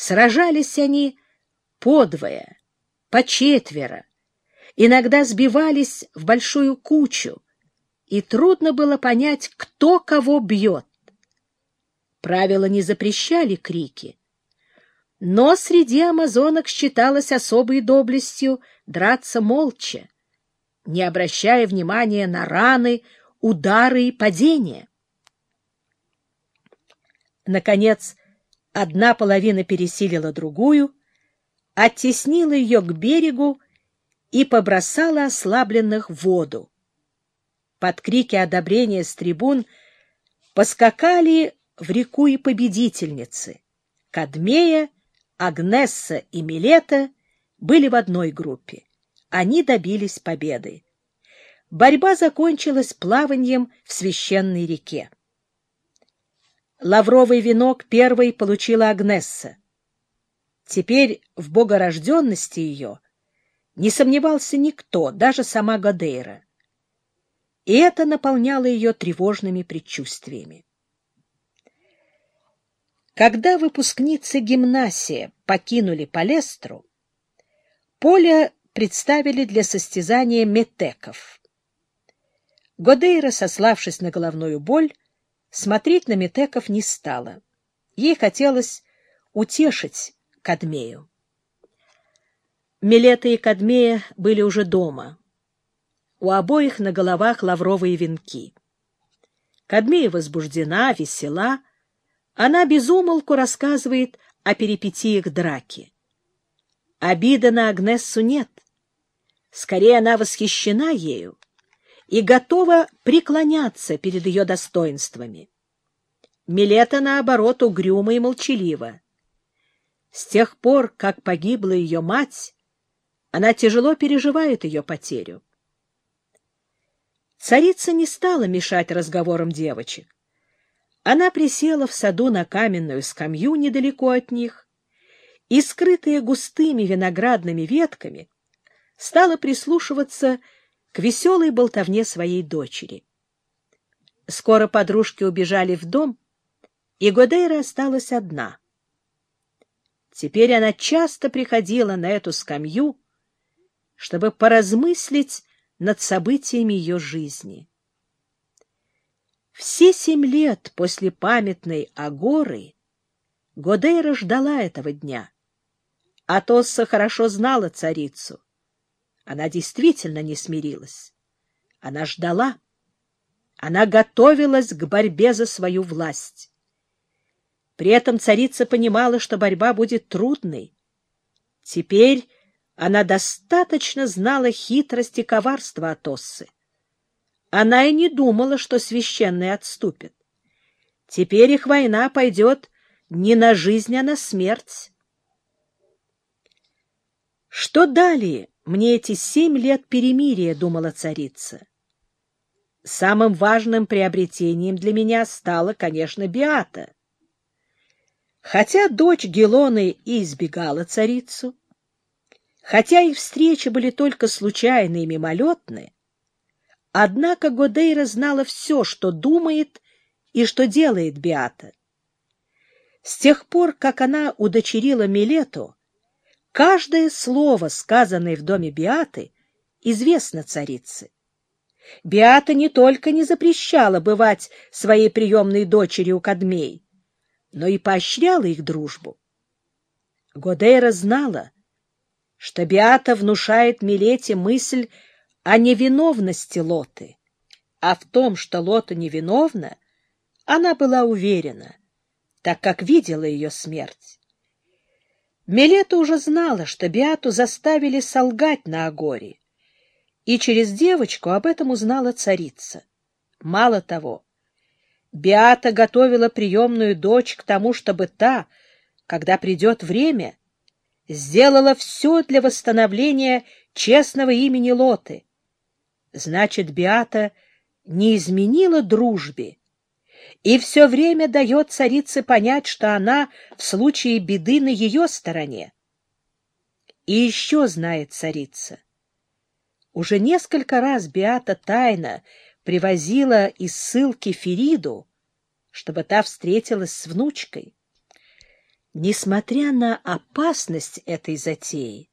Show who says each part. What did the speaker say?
Speaker 1: Сражались они подвое, по четверо, иногда сбивались в большую кучу, и трудно было понять, кто кого бьет. Правила не запрещали крики, но среди амазонок считалось особой доблестью драться молча, не обращая внимания на раны, удары и падения. Наконец, одна половина пересилила другую, оттеснила ее к берегу и побросала ослабленных в воду. Под крики одобрения с трибун поскакали в реку и победительницы. Кадмея Агнесса и Милета были в одной группе. Они добились победы. Борьба закончилась плаванием в священной реке. Лавровый венок первой получила Агнесса. Теперь в богорожденности ее не сомневался никто, даже сама Гадейра. И это наполняло ее тревожными предчувствиями. Когда выпускницы гимнасия покинули Палестру, поле представили для состязания метеков. Годейра, сославшись на головную боль, смотреть на метеков не стала. Ей хотелось утешить Кадмею. Милета и Кадмея были уже дома. У обоих на головах лавровые венки. Кадмея возбуждена, весела, она безумолку рассказывает о перипетиях драки. Обида на Агнессу нет. Скорее, она восхищена ею и готова преклоняться перед ее достоинствами. Милета, наоборот, угрюма и молчалива. С тех пор, как погибла ее мать, она тяжело переживает ее потерю. Царица не стала мешать разговорам девочек. Она присела в саду на каменную скамью недалеко от них и, скрытая густыми виноградными ветками, стала прислушиваться к веселой болтовне своей дочери. Скоро подружки убежали в дом, и Годейра осталась одна. Теперь она часто приходила на эту скамью, чтобы поразмыслить над событиями ее жизни. Все семь лет после памятной Агоры Годейра ждала этого дня. Атосса хорошо знала царицу. Она действительно не смирилась. Она ждала. Она готовилась к борьбе за свою власть. При этом царица понимала, что борьба будет трудной. Теперь она достаточно знала хитрость и коварство Атоссы. Она и не думала, что священные отступят. Теперь их война пойдет не на жизнь, а на смерть. Что далее мне эти семь лет перемирия, думала царица. Самым важным приобретением для меня стала, конечно, Биата. Хотя дочь Гелоны и избегала царицу, хотя их встречи были только случайные и мимолетные, Однако Годейра знала все, что думает и что делает Биата. С тех пор, как она удочерила Милету, каждое слово, сказанное в доме Биаты, известно царице. Биата не только не запрещала бывать своей приемной дочери у Кадмей, но и поощряла их дружбу. Годейра знала, что Биата внушает Милете мысль о невиновности Лоты. А в том, что Лота невиновна, она была уверена, так как видела ее смерть. Милета уже знала, что Биату заставили солгать на Агоре, и через девочку об этом узнала царица. Мало того, Биата готовила приемную дочь к тому, чтобы та, когда придет время, сделала все для восстановления честного имени Лоты — Значит, Биата не изменила дружбе и все время дает царице понять, что она в случае беды на ее стороне. И еще знает царица. Уже несколько раз Биата тайно привозила из ссылки Фериду, чтобы та встретилась с внучкой. Несмотря на опасность этой затеи,